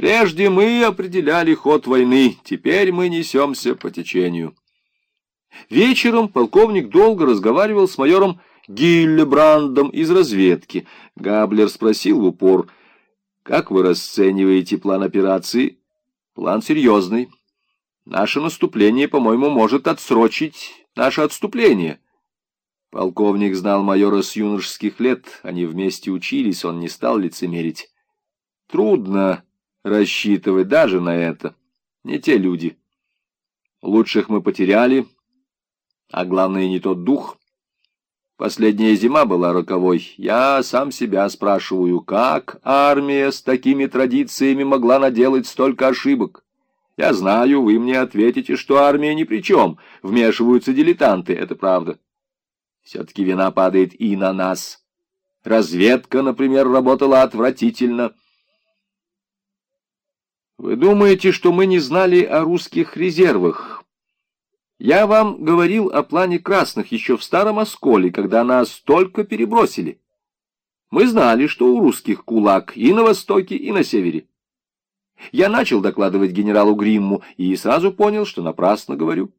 Прежде мы определяли ход войны, теперь мы несемся по течению. Вечером полковник долго разговаривал с майором Гиллебрандом из разведки. Габлер спросил в упор, «Как вы расцениваете план операции?» «План серьезный. Наше наступление, по-моему, может отсрочить наше отступление». Полковник знал майора с юношеских лет, они вместе учились, он не стал лицемерить. «Трудно рассчитывать даже на это. Не те люди. Лучших мы потеряли, а главное, не тот дух. Последняя зима была роковой. Я сам себя спрашиваю, как армия с такими традициями могла наделать столько ошибок? Я знаю, вы мне ответите, что армия ни при чем. Вмешиваются дилетанты, это правда. Все-таки вина падает и на нас. Разведка, например, работала отвратительно. Вы думаете, что мы не знали о русских резервах? Я вам говорил о плане красных еще в Старом Осколе, когда нас только перебросили. Мы знали, что у русских кулак и на востоке, и на севере. Я начал докладывать генералу Гримму и сразу понял, что напрасно говорю.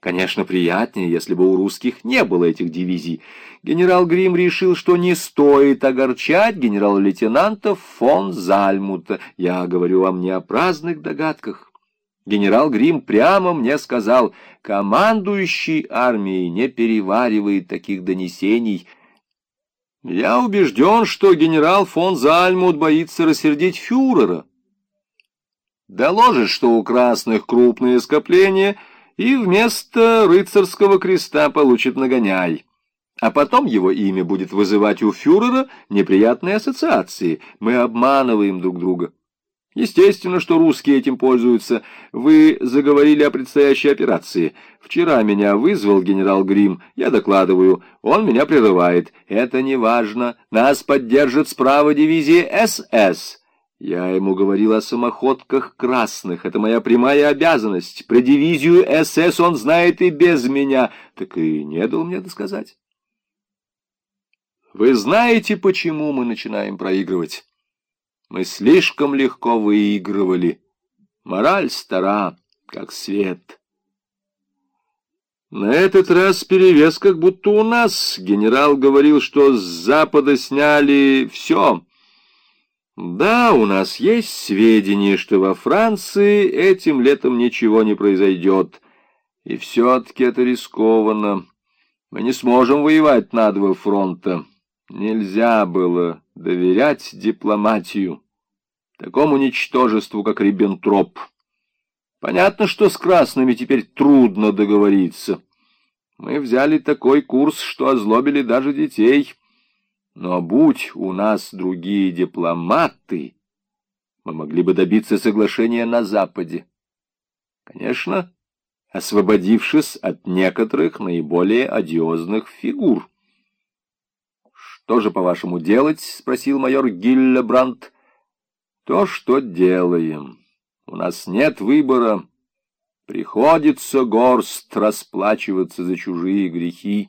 Конечно, приятнее, если бы у русских не было этих дивизий. Генерал Грим решил, что не стоит огорчать генерал-лейтенанта фон Зальмута. Я говорю вам не о праздных догадках. Генерал Грим прямо мне сказал, командующий армией не переваривает таких донесений. Я убежден, что генерал фон Зальмут боится рассердить фюрера. Доложит, что у красных крупные скопления — и вместо рыцарского креста получит нагоняй. А потом его имя будет вызывать у фюрера неприятные ассоциации. Мы обманываем друг друга. Естественно, что русские этим пользуются. Вы заговорили о предстоящей операции. Вчера меня вызвал генерал Грим. Я докладываю. Он меня прерывает. Это не важно. Нас поддержит справа дивизии СС. Я ему говорил о самоходках красных. Это моя прямая обязанность. Про дивизию СС он знает и без меня. Так и не дал мне досказать. Вы знаете, почему мы начинаем проигрывать? Мы слишком легко выигрывали. Мораль стара, как свет. На этот раз перевес как будто у нас. Генерал говорил, что с запада сняли все. Да, у нас есть сведения, что во Франции этим летом ничего не произойдет. И все-таки это рискованно. Мы не сможем воевать на два фронта. Нельзя было доверять дипломатию такому ничтожеству, как Риббентроп. Понятно, что с красными теперь трудно договориться. Мы взяли такой курс, что озлобили даже детей — но будь у нас другие дипломаты, мы могли бы добиться соглашения на Западе. Конечно, освободившись от некоторых наиболее одиозных фигур. «Что же, по-вашему, делать?» — спросил майор Гиллебрандт. «То, что делаем. У нас нет выбора. Приходится горст расплачиваться за чужие грехи.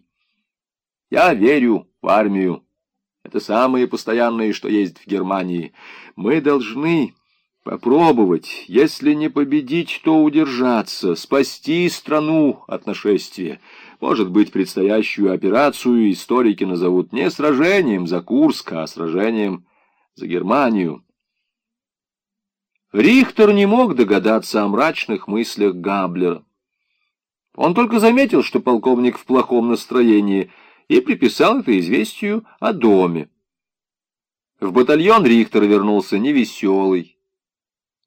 Я верю в армию». Это самые постоянные, что есть в Германии. Мы должны попробовать, если не победить, то удержаться, спасти страну от нашествия. Может быть, предстоящую операцию историки назовут не сражением за Курск, а сражением за Германию. Рихтер не мог догадаться о мрачных мыслях Габлера. Он только заметил, что полковник в плохом настроении — и приписал это известию о доме. В батальон Рихтер вернулся невеселый.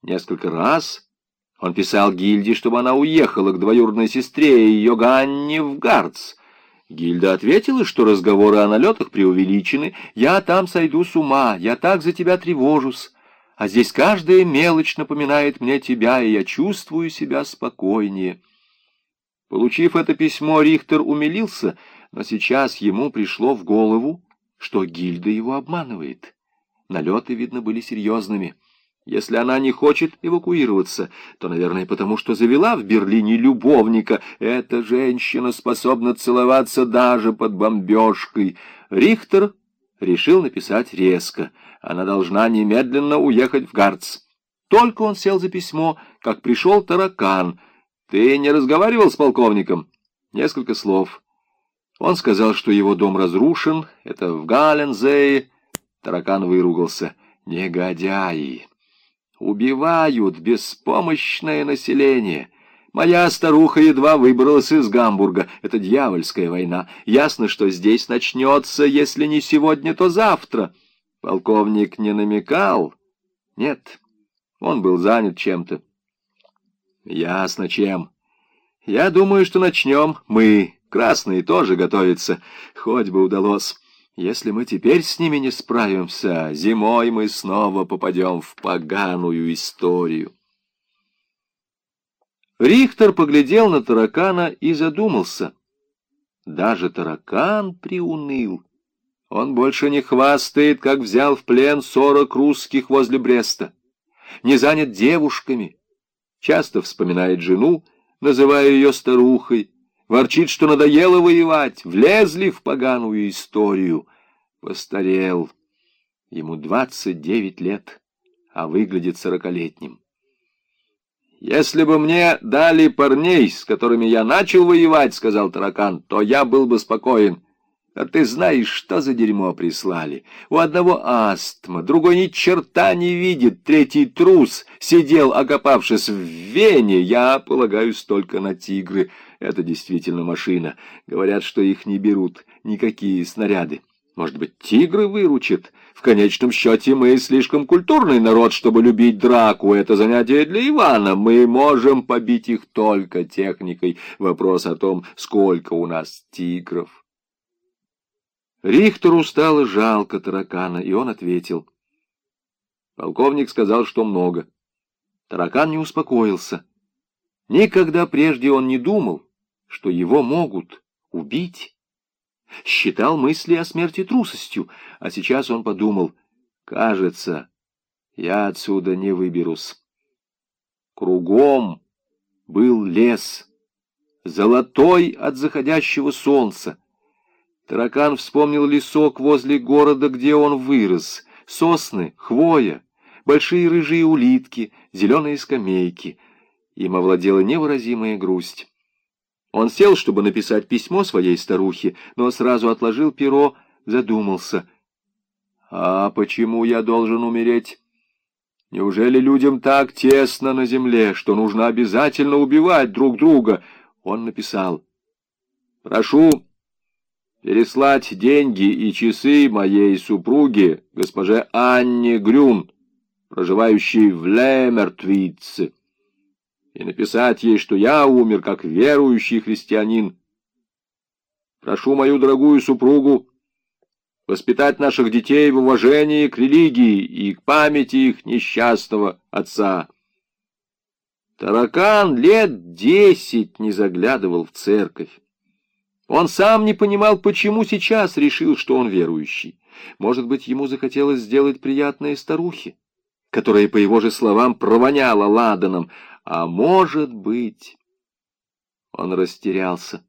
Несколько раз он писал Гильде, чтобы она уехала к двоюродной сестре ее Ганне в Гарц. Гильда ответила, что разговоры о налетах преувеличены. «Я там сойду с ума, я так за тебя тревожусь, а здесь каждая мелочь напоминает мне тебя, и я чувствую себя спокойнее». Получив это письмо, Рихтер умилился — но сейчас ему пришло в голову, что гильда его обманывает. Налеты, видно, были серьезными. Если она не хочет эвакуироваться, то, наверное, потому что завела в Берлине любовника. Эта женщина способна целоваться даже под бомбежкой. Рихтер решил написать резко. Она должна немедленно уехать в Гарц. только он сел за письмо, как пришел таракан. «Ты не разговаривал с полковником?» Несколько слов. Он сказал, что его дом разрушен, это в Галензее. Таракан выругался. «Негодяи! Убивают беспомощное население!» Моя старуха едва выбралась из Гамбурга. Это дьявольская война. Ясно, что здесь начнется, если не сегодня, то завтра. Полковник не намекал? Нет, он был занят чем-то. Ясно чем. Я думаю, что начнем мы. Красные тоже готовятся. Хоть бы удалось. Если мы теперь с ними не справимся, зимой мы снова попадем в поганую историю. Рихтер поглядел на таракана и задумался. Даже таракан приуныл. Он больше не хвастает, как взял в плен сорок русских возле Бреста. Не занят девушками. Часто вспоминает жену, называя ее старухой. Ворчит, что надоело воевать. Влезли в поганую историю. Постарел. Ему двадцать девять лет, а выглядит сорокалетним. «Если бы мне дали парней, с которыми я начал воевать, — сказал таракан, — то я был бы спокоен. А ты знаешь, что за дерьмо прислали? У одного астма, другой ни черта не видит, третий трус сидел, окопавшись в Вене. Я полагаюсь только на тигры. Это действительно машина. Говорят, что их не берут никакие снаряды. Может быть, тигры выручат? В конечном счете мы слишком культурный народ, чтобы любить драку. Это занятие для Ивана. Мы можем побить их только техникой. Вопрос о том, сколько у нас тигров. Рихтеру стало жалко таракана, и он ответил. Полковник сказал, что много. Таракан не успокоился. Никогда прежде он не думал, что его могут убить считал мысли о смерти трусостью, а сейчас он подумал, кажется, я отсюда не выберусь. Кругом был лес, золотой от заходящего солнца. Таракан вспомнил лесок возле города, где он вырос, сосны, хвоя, большие рыжие улитки, зеленые скамейки. Им овладела невыразимая грусть. Он сел, чтобы написать письмо своей старухе, но сразу отложил перо, задумался. «А почему я должен умереть? Неужели людям так тесно на земле, что нужно обязательно убивать друг друга?» Он написал. «Прошу переслать деньги и часы моей супруге, госпоже Анне Грюн, проживающей в Лемертвице» и написать ей, что я умер как верующий христианин. Прошу мою дорогую супругу воспитать наших детей в уважении к религии и к памяти их несчастного отца. Таракан лет десять не заглядывал в церковь. Он сам не понимал, почему сейчас решил, что он верующий. Может быть, ему захотелось сделать приятное старухе, которая, по его же словам, провоняла ладаном, а может быть... Он растерялся.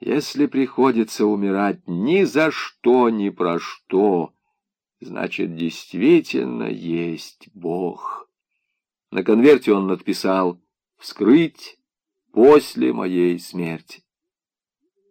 Если приходится умирать ни за что, ни про что, значит, действительно есть Бог. На конверте он надписал «Вскрыть после моей смерти».